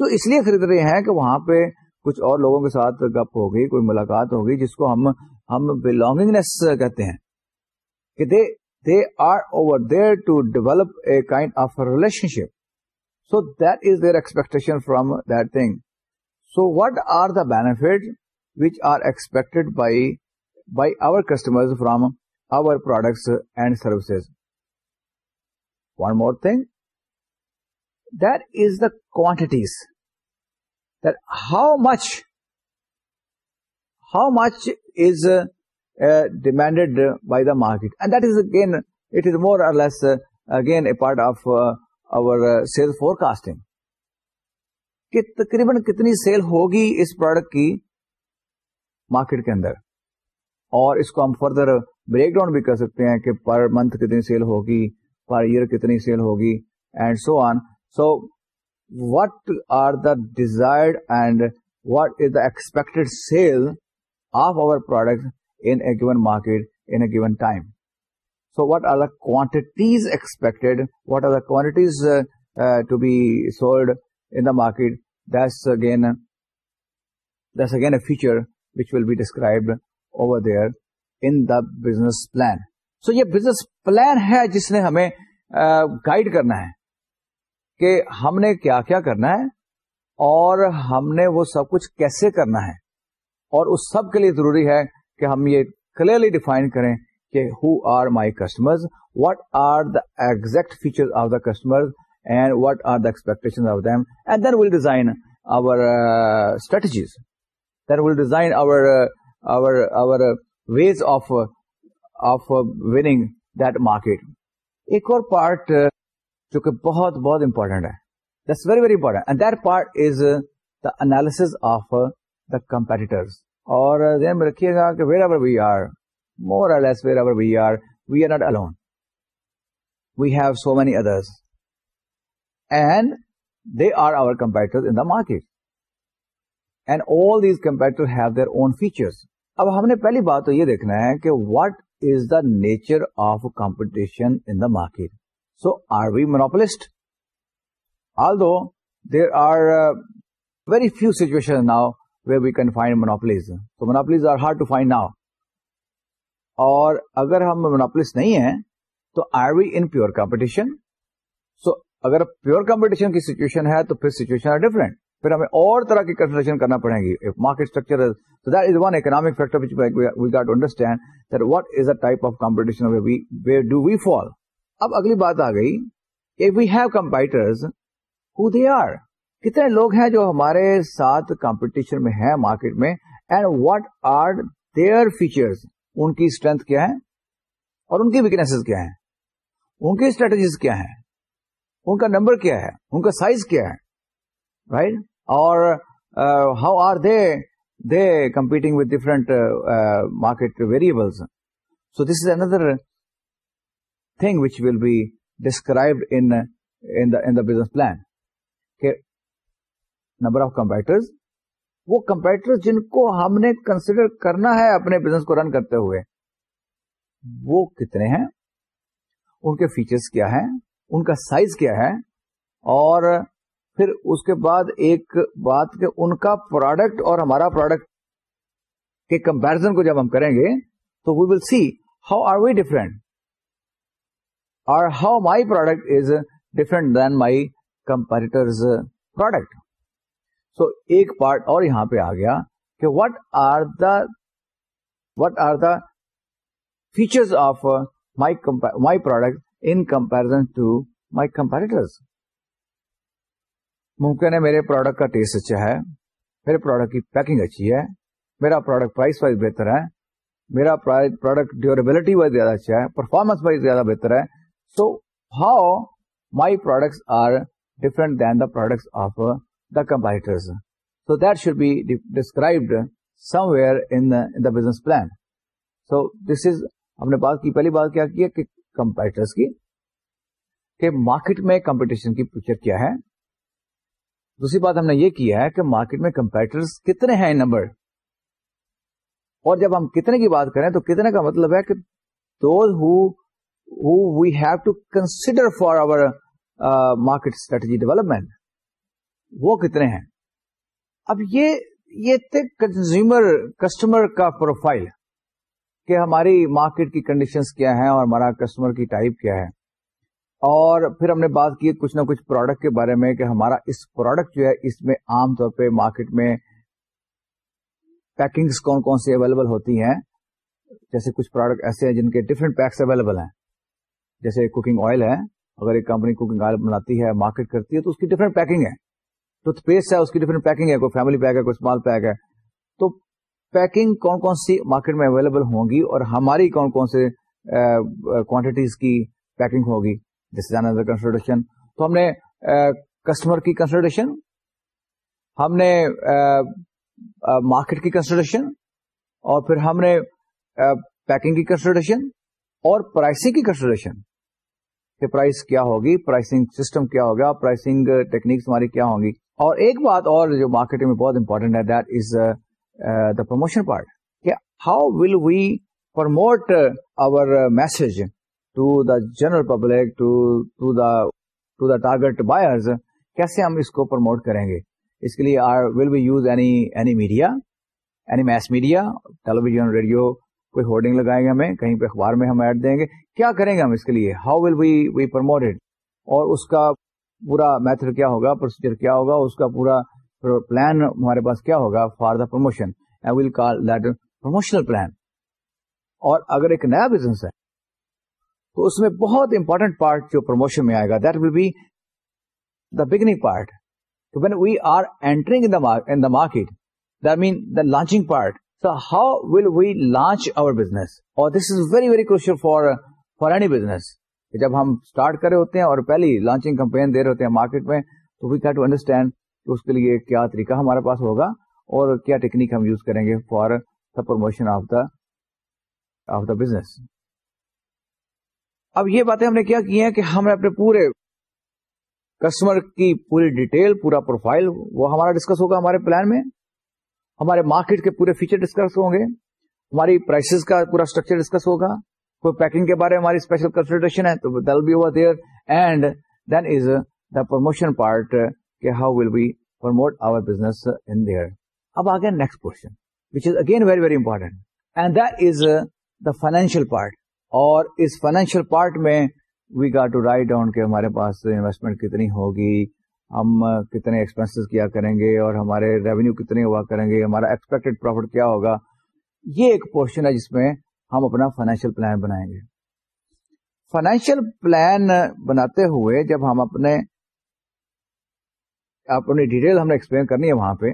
تو اس لیے خرید رہے ہیں کہ وہاں پہ کچھ اور لوگوں کے ساتھ گپ ہوگی کوئی ملاقات ہوگی جس کو ہم ہم بلونگنگنیس کہتے ہیں کہ they they are over there to develop a kind of relation ship so that is their expectation from that thing so what are the benefit which are expect by by our customer from our products and services one more thing quant how much how much is demanded by the market and that is again it is more less again a part of our sale four casting کہ تقریباً کتنی سیل ہوگی اس پروڈکٹ کی مارکیٹ کے اندر اور اس کو ہم فردر بریک ڈاؤن بھی کر سکتے ہیں کہ پر منتھ کتنی سیل ہوگی پر ایئر کتنی سیل ہوگی and so on so what are the desire and what is the expected sale of our product in a given market in a given time so what are the quantities expected what are the quantities to be sold in the market this again this again a feature which will be described over there in the business plan so یہ بزنس پلان ہے جس نے ہمیں گائڈ کرنا ہے کہ ہم نے کیا کیا کرنا ہے اور ہم نے وہ سب کچھ کیسے کرنا ہے اور اس سب کے لیے ضروری ہے کہ ہم یہ کلیئرلی ڈیفائن کریں کہ who are my customer what are the exact feature of the customer and what are the expectation of them and then will design our strategies then will design our our ways of of winning that market ایک اور پارٹ جو کہ بہت بہت امپورٹنٹ ہے this very very important and that part is the analysis of the competitors اور uh, ذہن میں رکھیے گا کہ where ever we are more or less wherever we are we are not alone we have so many others and they are our competitor in the market and all these competitor have their own features اب ہم نے پہلی بات تو یہ دیکھنا ہے کہ what is the nature of competition in the market so are we monopolist although there are very few situation now way we can find monopolies monopolies تو are hard to find now اور اگر ہم مونوپلسٹ نہیں ہیں تو are we in pure competition سو اگر پیور کمپٹیشن کی سچویشن ہے تو پھر سچویشن آر ڈفرینٹ پھر ہمیں اور طرح کی کنسلٹریشن کرنا پڑے گی market structure that that is is one economic factor we got understand what a type of competition do we fall اب اگلی بات آ گئی we have کمپائٹرز who they are کتنے لوگ ہیں جو ہمارے ساتھ کمپٹیشن میں ہیں مارکیٹ میں and what are their features ان کی اسٹرینتھ کیا ہے اور ان کی ویکنیس کیا ہیں ان کی اسٹریٹجیز کیا ہیں ان کا نمبر کیا ہے ان کا سائز کیا ہے رائٹ اور how are they they competing with different market variables so this is another thing which will be describe in business plan کے نمبر آف کمپیوٹر وہ کمپیوٹر جن کو ہم نے کنسیڈر کرنا ہے اپنے بزنس کو رن کرتے ہوئے وہ کتنے ہیں ان کے فیچرس کیا ہے ان کا سائز کیا ہے اور پھر اس کے بعد ایک بات کہ ان کا پروڈکٹ اور ہمارا پروڈکٹ کے کمپیرزن کو جب ہم کریں گے تو we will see how are we different how my product is different than my competitors product so ایک پارٹ اور یہاں پہ آ گیا کہ what are the what are the features of my product in comparison to my competitors ممکن ہے میرے پروڈکٹ کا ٹیسٹ اچھا ہے میرے پروڈکٹ کی پیکنگ اچھی ہے میرا پروڈکٹ پرائس وائز بہتر ہے میرا پروڈکٹ ڈیورٹی وائز زیادہ اچھا ہے پرفارمنس وائز زیادہ بہتر ہے so how my products are different than the products of the competitors so that should be described somewhere the business plan so this is ہم نے بات کی پہلی بات کیا کی کہ کمپیٹرس کی کہ مارکیٹ میں کمپٹیشن کی پکچر کیا ہے دوسری بات ہم نے یہ کیا ہے کہ مارکیٹ میں کمپیٹرس کتنے ہیں نمبر اور جب ہم کتنے کی بات کریں تو کتنے کا مطلب ہے کہ دو ہو we have to consider for our market strategy development وہ کتنے ہیں اب یہ یہ کنزیومر کسٹمر کا پروفائل کہ ہماری مارکیٹ کی کنڈیشنز کیا ہیں اور ہمارا کسٹمر کی ٹائپ کیا ہے اور پھر ہم نے بات کی کچھ نہ کچھ پروڈکٹ کے بارے میں کہ ہمارا اس پروڈکٹ جو ہے اس میں عام طور پہ مارکیٹ میں پیکنگز کون کون سی اویلیبل ہوتی ہیں جیسے کچھ پروڈکٹ ایسے ہیں جن کے ڈفرینٹ پیکس اویلیبل ہیں جیسے کوکنگ آئل ہے اگر ایک کمپنی کوکنگ آئل بناتی ہے مارکیٹ کرتی ہے تو اس کی ڈفرنٹ پیکنگ ہے ٹوتھ پیسٹ ہے ہے اس کی پیکنگ کوئی فیملی پیک ہے کوئی اسمال پیک ہے تو پیکنگ کون کون سی مارکیٹ میں اویلیبل ہوں گی اور ہماری کون کون سے کوانٹیٹیز کی پیکنگ ہوگی جس ازر کنسلٹیشن تو ہم نے کسٹمر کی کنسلٹیشن ہم نے مارکیٹ کی کنسلٹیشن اور پھر ہم نے پیکنگ کی کنسلٹیشن اور پرائسنگ کی کنسلٹیشن کہ پرائس کیا ہوگی پرائسنگ سسٹم کیا ہوگا پرائسنگ ٹیکنیکس uh, ہماری کیا ہوں گی اور ایک بات اور جو مارکیٹ میں بہت امپورٹنٹ ہے that is the promotion part کہ how will we promote our message to the general public to to the to the target buyers کیسے ہم اس کو پروموٹ کریں گے اس کے لیے I will be use any media any mass media television radio کوئی ہوڈنگ لگائیں گے ہمیں کہیں پہ اخبار میں ہم ایڈ دیں گے کیا کریں گے ہم اس کے لیے how will we we promote اور اس کا پورا میتھڈ کیا ہوگا پروسیجر کیا ہوگا اس کا پورا پلان ہمارے پاس کیا ہوگا for the promotion I will call that promotional plan اور اگر ایک نیا بزنس ہے تو اس میں بہت امپورٹنٹ پارٹ جو پروموشن میں آئے گا that will be the beginning part when we are entering the market then the launching part So how will we launch our business? Or this is very very crucial for for any business. جب ہم اسٹارٹ کرے ہوتے ہیں اور پہلی لانچنگ کمپین دے رہے ہوتے ہیں مارکیٹ میں تو وی ٹو انڈرسٹینڈ اس کے لیے کیا طریقہ ہمارے پاس ہوگا اور کیا ٹیکنیک ہم یوز کریں گے for the promotion of the of the business اب یہ باتیں ہم نے کیا کی ہیں کہ ہم نے اپنے پورے کسٹمر کی پوری ڈیٹیل پورا پروفائل وہ ہمارا ڈسکس ہوگا ہمارے پلان میں ہمارے مارکیٹ کے پورے فیچر ڈسکس ہوں گے ہماری پرائسز کا پورا اسٹرکچر ڈسکس ہوگا کوئی پیکنگ کے بارے میں ہماری اسپیشل ہے تو دل be over there and then is the promotion part کہ how will be promote our business in there اب آ گیا next which is again very very important and this the financial part اور اس فائنینشیل پارٹ میں we got to write down ہمارے پاس انویسٹمنٹ کتنی ہوگی ہم کتنے ایکسپینسز کیا کریں گے اور ہمارے ریونیو کتنے ہوا کریں گے ہمارا ایکسپیکٹڈ پروفٹ کیا ہوگا یہ ایک پورشن ہے جس میں ہم اپنا فائنینشیل پلان بنائیں گے فائنینشیل پلان بناتے ہوئے جب ہم اپنے اپنی ڈیٹیل ہم نے ایکسپلین کرنی ہے وہاں پہ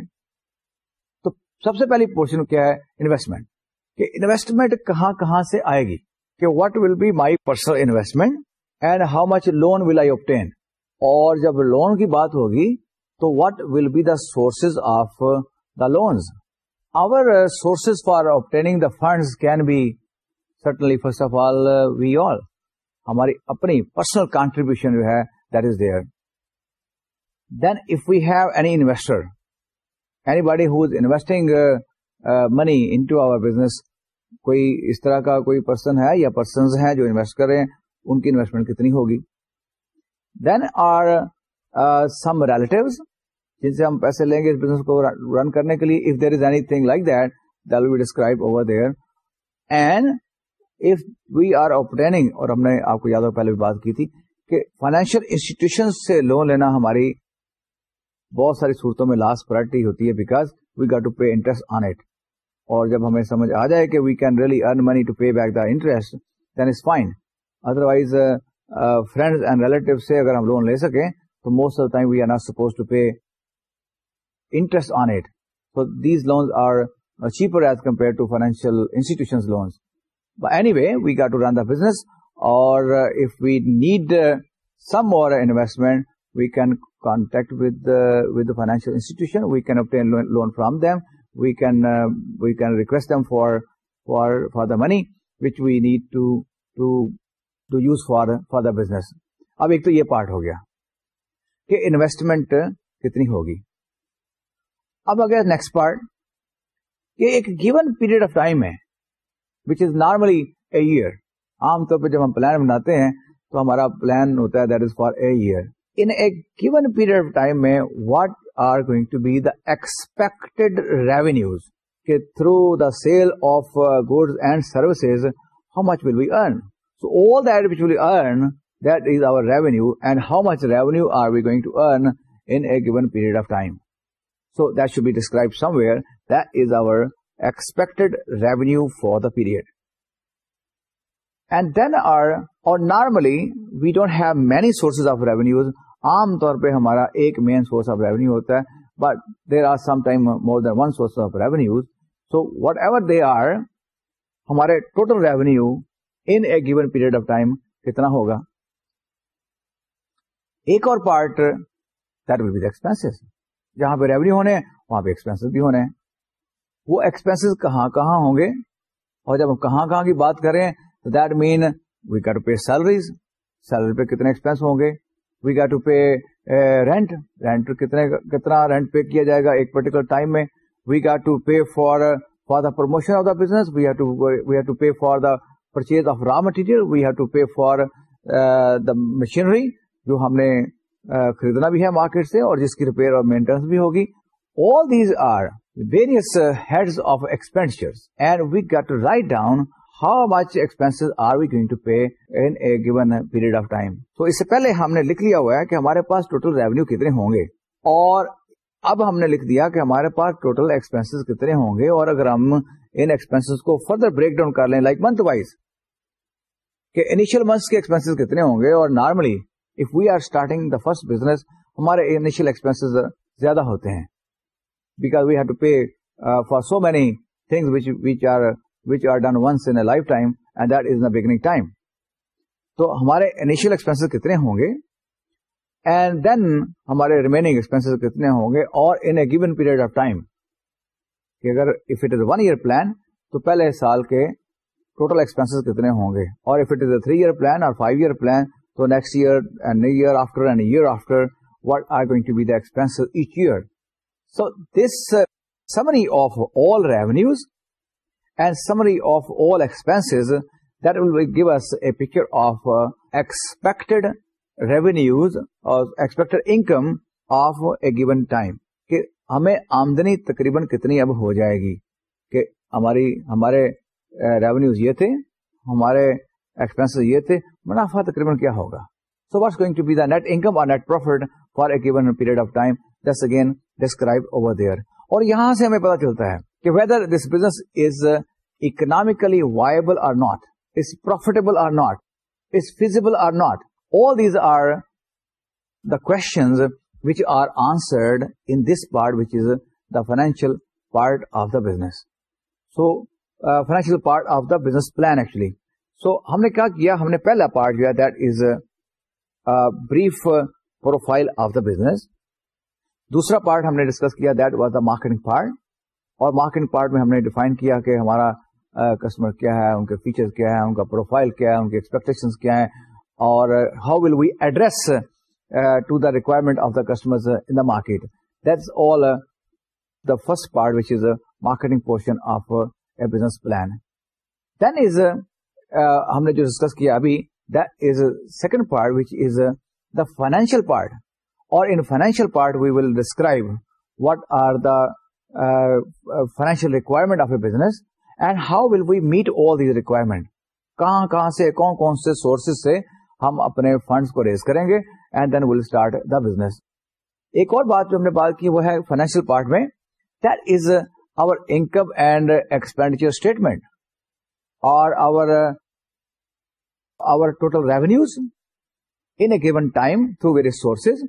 تو سب سے پہلی پورشن کیا ہے انویسٹمنٹ کہ انویسٹمنٹ کہاں کہاں سے آئے گی کہ what will be my personal investment and how much loan will I obtain اور جب لون کی بات ہوگی تو what will be the sources of the loans our sources for obtaining the funds can be certainly first of all we all ہماری اپنی پرسنل کانٹریبیوشن جو ہے that is there then if we have any investor anybody investing money into our business کوئی اس طرح کا کوئی پرسن ہے یا پرسنز ہیں جو انویسٹ کریں ان کی انویسٹمنٹ کتنی ہوگی دین آر سم ریلیٹوز جن سے ہم پیسے لیں گے اس بزنس کو رن کرنے کے لیے if there is anything like that will we describe over there and if we are operating اور ہم نے آپ کو یاد ہو پہلے بھی بات کی تھی کہ فائنینشیل انسٹیٹیوشن سے لون لینا ہماری بہت ساری صورتوں میں لاسٹ پرائرٹی ہوتی ہے because we get to pay interest on it اور جب ہمیں سمجھ آ جائے کہ we can really earn money to pay back the interest then is fine otherwise friends and relative سے اگر ہم لون لے سکیں تو most of the time we are not suppose to pay interest on it so these loans are cheaper as compare to financial institution loans way we get to run the business اور اف وی نیڈ سم اور investment we can contact with with financial institution we can canteen loan from them we can we can request them for for for the money which we need to to to use for for the business اب ایک تو یہ پارٹ ہو گیا کہ انویسٹمنٹ کتنی ہوگی اب اگر نیکسٹ پارٹ یہ ایک گیون پیریڈ آف ٹائم ہے which is normally a year عام طور پہ جب ہم پلان بناتے ہیں تو ہمارا پلان ہوتا ہے that is for a year in a given period of time میں what are going to be the expect revenues کہ through the sale of good and services how much will be earn So all that which we earn, that is our revenue and how much revenue are we going to earn in a given period of time. So that should be described somewhere. That is our expected revenue for the period. And then our, or normally, we don't have many sources of revenues. عام طور پہ ہمارا ایک مین سورس آف ریونیو ہوتا ہے but there are some time more than one source of revenues so whatever they are ہمارے total revenue in a given period of time کتنا ہوگا ایک اور part that will be expense جہاں پہ ریونیو ہونے وہاں پہ ایکسپینس ایکسپینس بھی ہونے وہ کہاں کہاں ہوں گے اور جب ہم کہاں کہاں کی بات کریں تو that mean we get to pay salaries salary پہ کتنے ایکسپینس ہوں گے we get to pay rent rent کتنے کتنا رینٹ پے کیا جائے گا ایک پرٹیکولر ٹائم میں we get to pay for for the promotion of the business we have to pay for the purchase of raw material we have to pay for the machinery جو ہم نے uh, خریدنا بھی ہے مارکیٹ سے اور جس کی ریپیئر اور مینٹیننس بھی ہوگی all these are various head of expenditure and we get to write down how much expense are we going to pay in given period of time تو اس سے پہلے ہم نے لکھ لیا ہوا ہے کہ ہمارے پاس ٹوٹل ریونیو کتنے ہوں گے اور اب ہم نے لکھ دیا کہ ہمارے پاس ٹوٹل ایکسپینس کتنے ہوں گے اور اگر ہم ان ایکسپینسز کو فردر بریک ڈاؤن کر لیں لائک منتھ وائز کہ انیشیل منتھس کے ایکسپینسز کتنے ہوں گے اور normally if we are starting the first business ہمارے انیشیل ایکسپینسز زیادہ ہوتے ہیں because we have to pay for so many things which which are which are done once in life time and that is the beginning time تو ہمارے انیشیل ایکسپینسز کتنے ہوں گے اینڈ دین ہمارے ریمیننگ ایکسپینسز کتنے ہوں گے اور in a given period of time کہ اگر if it is one year plan تو پہلے سال کے ٹوٹل ایکسپینسز کتنے ہوں گے اور if it is a three year plan اور فائیو ایئر پلان تو next year and year after and year after what are going to be the expense each year so this summary of all revenues and summary of all expense will give us a picture of expected revenues اور expected income of a given time ہمیں آمدنی تقریباً کتنی اب ہو جائے گی کہ ہماری ہمارے ریونیو یہ تھے ہمارے ایکسپینس یہ تھے منافع تقریباً کیا ہوگا so what's going to be the net net income اور for a given period of time this again describe over there اور یہاں سے ہمیں پتا چلتا ہے کہ whether this business is economically viable or not is profitable or not is feasible or not all these are the questions which are answered in this part which is the financial part of the business so financial part of the business plan actually so ہم نے کیا کیا ہم نے پہلا پارٹ لیا that is brief profile of the business دوسرا پارٹ ہم نے ڈسکس کیا that was the marketing part اور مارکیٹنگ پارٹ میں ہم نے ڈیفائن کیا کہ ہمارا کسٹمر کیا ہے ان کے فیچر کیا ہے ان کا پروفائل کیا ہے ان کے ایکسپیکٹن کیا ہے اور how will we address to the requirement of the customer in the the market all first part which is marketing portion of a business plan then is ہم نے جو ڈسکس کیا ابھی that is second part which is the financial part اور in financial part we will describe are the financial requirement of a business and how will we meet all these requirement کہاں کہاں سے کون کون سے سورسز سے ہم اپنے فنڈس کو ریز کریں گے and then will start the business ایک اور بات جو ہم نے بات کی وہ ہے فائنینشیل پارٹ میں that is our income and expenditure statement اور our our total revenues in a given time through various sources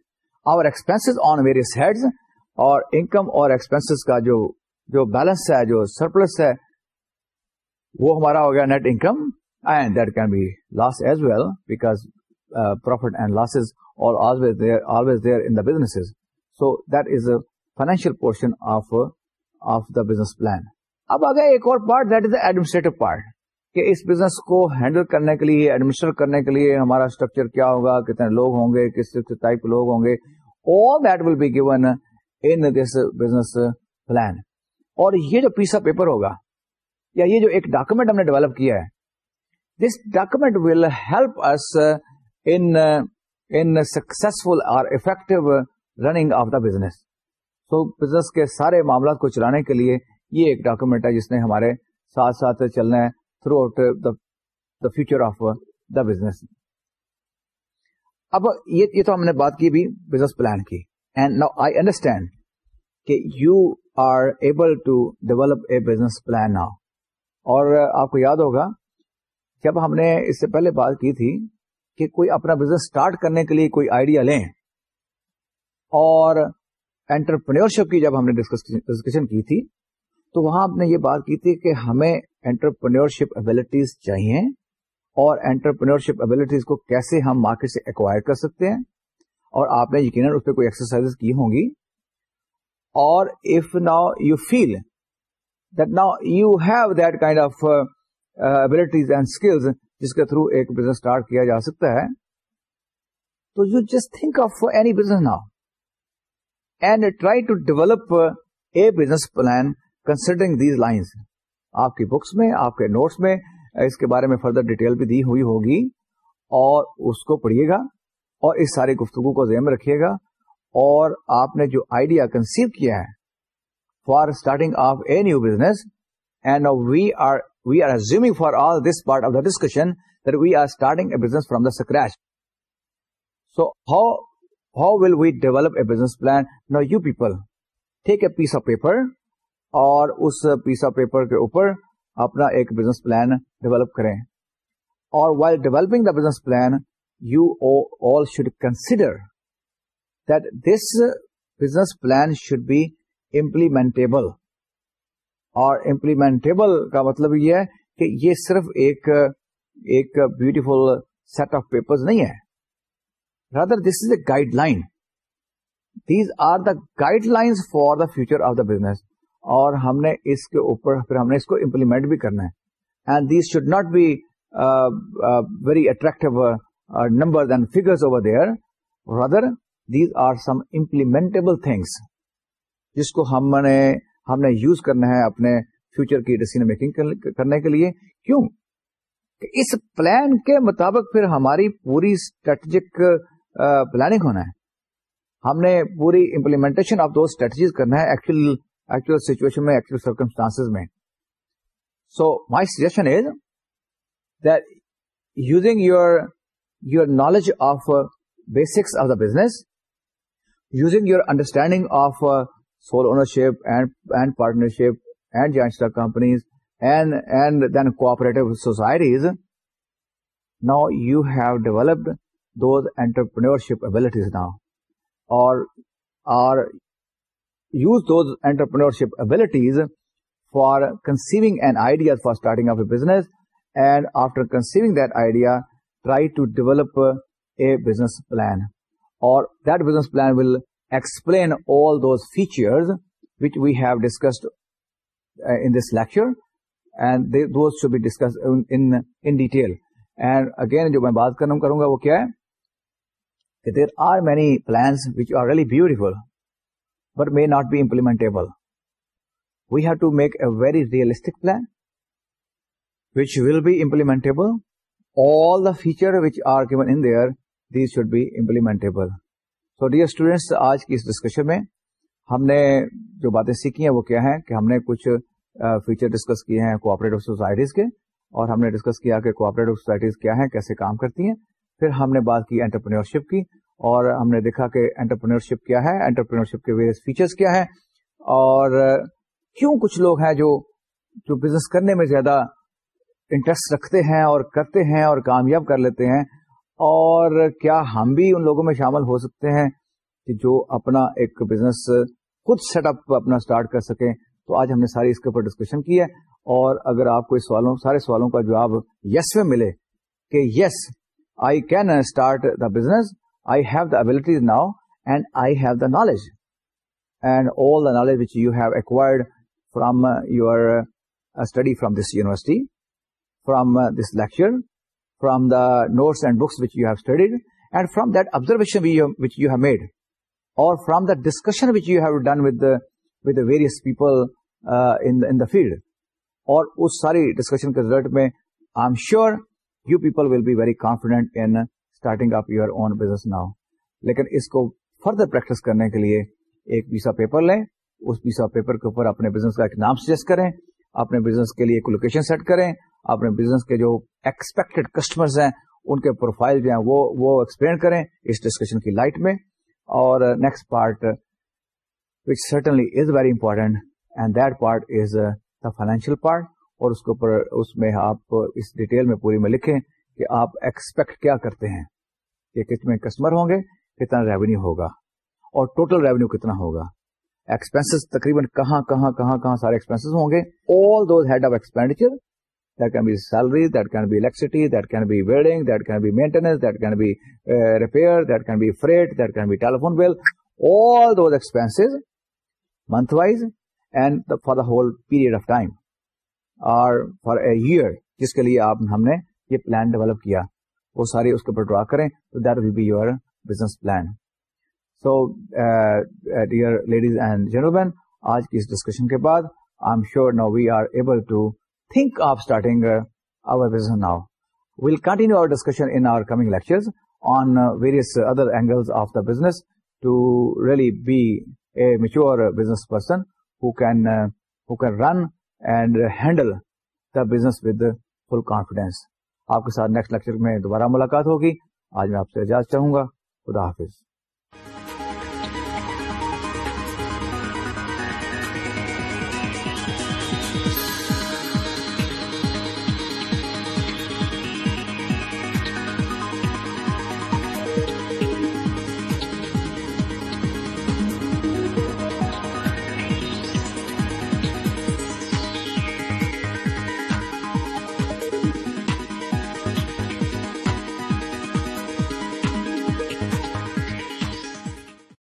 our expense on various heads اور انکم اور ایکسپینس کا جو بیلنس ہے جو سرپلس ہے وہ ہمارا ہو گیا net income and that can be loss as well back profit and losses so that is financial portion of of the business plan اب آگے ایک اور part that is administrative part کہ اس بزنس کو ہینڈل کرنے کے لیے ایڈمنسٹر کرنے کے لیے ہمارا اسٹرکچر کیا ہوگا کتنے لوگ ہوں گے کس ٹائپ کے لوگ ہوں گے all that will be given in this business plan اور یہ جو پیس آف پیپر ہوگا یا یہ جو ایک ڈاکومینٹ ہم نے ڈیولپ کیا ہے document will help us in successful اور effective running of the business so business کے سارے معاملات کو چلانے کے لیے یہ ایک ڈاکومینٹ ہے جس نے ہمارے ساتھ ساتھ چلنا ہے throughout future of the business اب یہ تو ہم نے بات کی بھی بزنس پلان کی اینڈ نا آئی انڈرسٹینڈ کہ you are able to develop a business plan نا اور آپ کو یاد ہوگا جب ہم نے اس سے پہلے بات کی تھی کہ کوئی اپنا بزنس اسٹارٹ کرنے کے لیے کوئی آئیڈیا لیں اور انٹرپرینورشپ کی جب ہم نے ڈسکشن کی تھی تو وہاں ہم نے یہ بات کی تھی کہ ہمیں انٹرپرینورشپ ابلیٹیز چاہیے اور انٹرپرینورشپ ابلیٹیز کو کیسے ہم مارکیٹ سے ایکوائر کر سکتے ہیں اور آپ نے یقیناً اس پہ کوئی ایکسرسائز کی ہوں گی اور if now you feel that now you have that kind of and skills جس کے تھرو ایک بزنس اسٹارٹ کیا جا سکتا ہے تو you just think of any business now and try to develop a business plan considering lines آپ کی بکس میں آپ کے نوٹس میں اس کے بارے میں فردر ڈیٹیل بھی دی ہوئی ہوگی اور اس کو پڑھیے گا اور اس ساری گفتگو کو ذہن میں رکھیے گا اور آپ نے جو آئیڈیا کنسیو کیا ہے for starting of a new business and we are we are assuming for all this part of the discussion we are starting a business from the scratch so how how will we develop a business plan نا یو پیپل ٹھیک ہے پیس آف پیپر اور اس پیس آف پیپر کے اوپر اپنا ایک بزنس پلان ڈیولپ کریں اور while developing the business plan you او should consider this business plan should be implement or implementable کا مطلب یہ ہے کہ یہ صرف ایک ایک بیوٹیفل سیٹ آف پیپر نہیں ہے rather this is a guideline these are the guideline for the future of the business اور ہم نے اس کے اوپر پھر ہم نے اس کو امپلیمنٹ بھی کرنا ہے and these should not be very attractive number over there rather these are some implementable things جس کو ہم نے ہم نے یوز کرنا ہے اپنے فیوچر کی ڈسیزن میکنگ کرنے کے لیے کیوں کہ اس پلان کے مطابق پھر ہماری پوری اسٹریٹجک پلاننگ ہونا ہے ہم نے پوری امپلیمنٹیشن آف دو اسٹریٹجیز کرنا ہے ایکچوئل ایکچوئل سچویشن میں ایکچوئل سرکمسٹانس میں so my suggestion is that using your your knowledge of basics of the business using your understanding of sole ownership and partnership and joint stock companies and then cooperative societies, now you have developed those entrepreneurship abilities now, or use those entrepreneurship abilities for conceiving an idea for starting up a business, and after conceiving that idea, try to develop a business plan, or that business plan will فیچرو discussed again جو کروں گا وہ کیا ہے کہ there are many plans which are really beautiful but may not be implementable we have to make a very realistic plan which will be implementable all the feature ways should be implement تو ڈیئر اسٹوڈینٹس آج کی اس ڈسکشن میں ہم نے جو باتیں سیکھی ہیں وہ کیا ہیں کہ ہم نے کچھ فیچر ڈسکس کیے ہیں کوپریٹو سوسائٹیز کے اور ہم نے ڈسکس کیا کہ کوپریٹو سوسائٹیز کیا ہیں کیسے کام کرتی ہیں پھر ہم نے بات کی انٹرپرینور کی اور ہم نے دیکھا کہ انٹرپرینور کیا ہے انٹرپرینور فیچرس کیا ہیں اور کیوں کچھ لوگ ہیں جو جو بزنس کرنے میں زیادہ انٹرسٹ رکھتے ہیں اور کرتے ہیں اور کامیاب کر لیتے ہیں اور کیا ہم بھی ان لوگوں میں شامل ہو سکتے ہیں کہ جو اپنا ایک بزنس خود سیٹ اپ اپنا اسٹارٹ کر سکیں تو آج ہم نے ساری اس کے اوپر ڈسکشن کی ہے اور اگر آپ کو اس سوالوں سارے سوالوں کا جواب یس میں ملے کہ yes I can start the business I have the abilities now and I have the knowledge and all the knowledge which you have acquired from your study from this university from this lecture from the notes and observation from discussion field اور اس ساری ڈسکشن کے ریزلٹ میں I am sure you people will be very confident in starting up you own business now لیکن اس کو فردر پریکٹس کرنے کے لیے ایک ویسا پیپر لیں اس ویسا پیپر کے اوپر اپنے بزنس کا ایک نام سجیسٹ کریں اپنے بزنس کے لیے ایک لوکیشن سیٹ کریں اپنے بزنس کے جو ایکسپیکٹڈ کسٹمرز ہیں ان کے پروفائل جو ہیں وہ وہ ایکسپلین کریں اس ڈسکشن کی لائٹ میں اور next part which certainly is very important and that part is the financial part اور اس اس اس کے اوپر میں آپ ڈیٹیل میں پوری میں لکھیں کہ آپ ایکسپیکٹ کیا کرتے ہیں کہ کتنے کسٹمر ہوں گے کتنا ریونیو ہوگا اور ٹوٹل ریونیو کتنا ہوگا ایکسپینس تقریباً کہاں کہاں کہاں کہاں سارے ایکسپینس ہوں گے all those head of expenditure that can be salary, that can be electricity, that can be welding, that can be maintenance, that can be uh, repair, that can be freight, that can be telephone bill, all those expenses month-wise and the, for the whole period of time or for a year جس کے لیے آپ ہم نے یہ پلان ڈیولپ کیا وہ سارے اس کے اوپر ڈرا کریں تو that will be your business plan so dear ladies and gentlemen آج کی اس ڈسکشن کے بعد I am sure now we are able to think of starting uh, our business now. We'll continue our discussion in our coming lectures on uh, various uh, other angles of the business to really be a mature business person who can uh, who can run and uh, handle the business with full confidence. آپ کے ساتھ نیکسٹ لیکچر میں دوبارہ ملاقات ہوگی آج میں آپ سے اجازت چاہوں گا خدا حافظ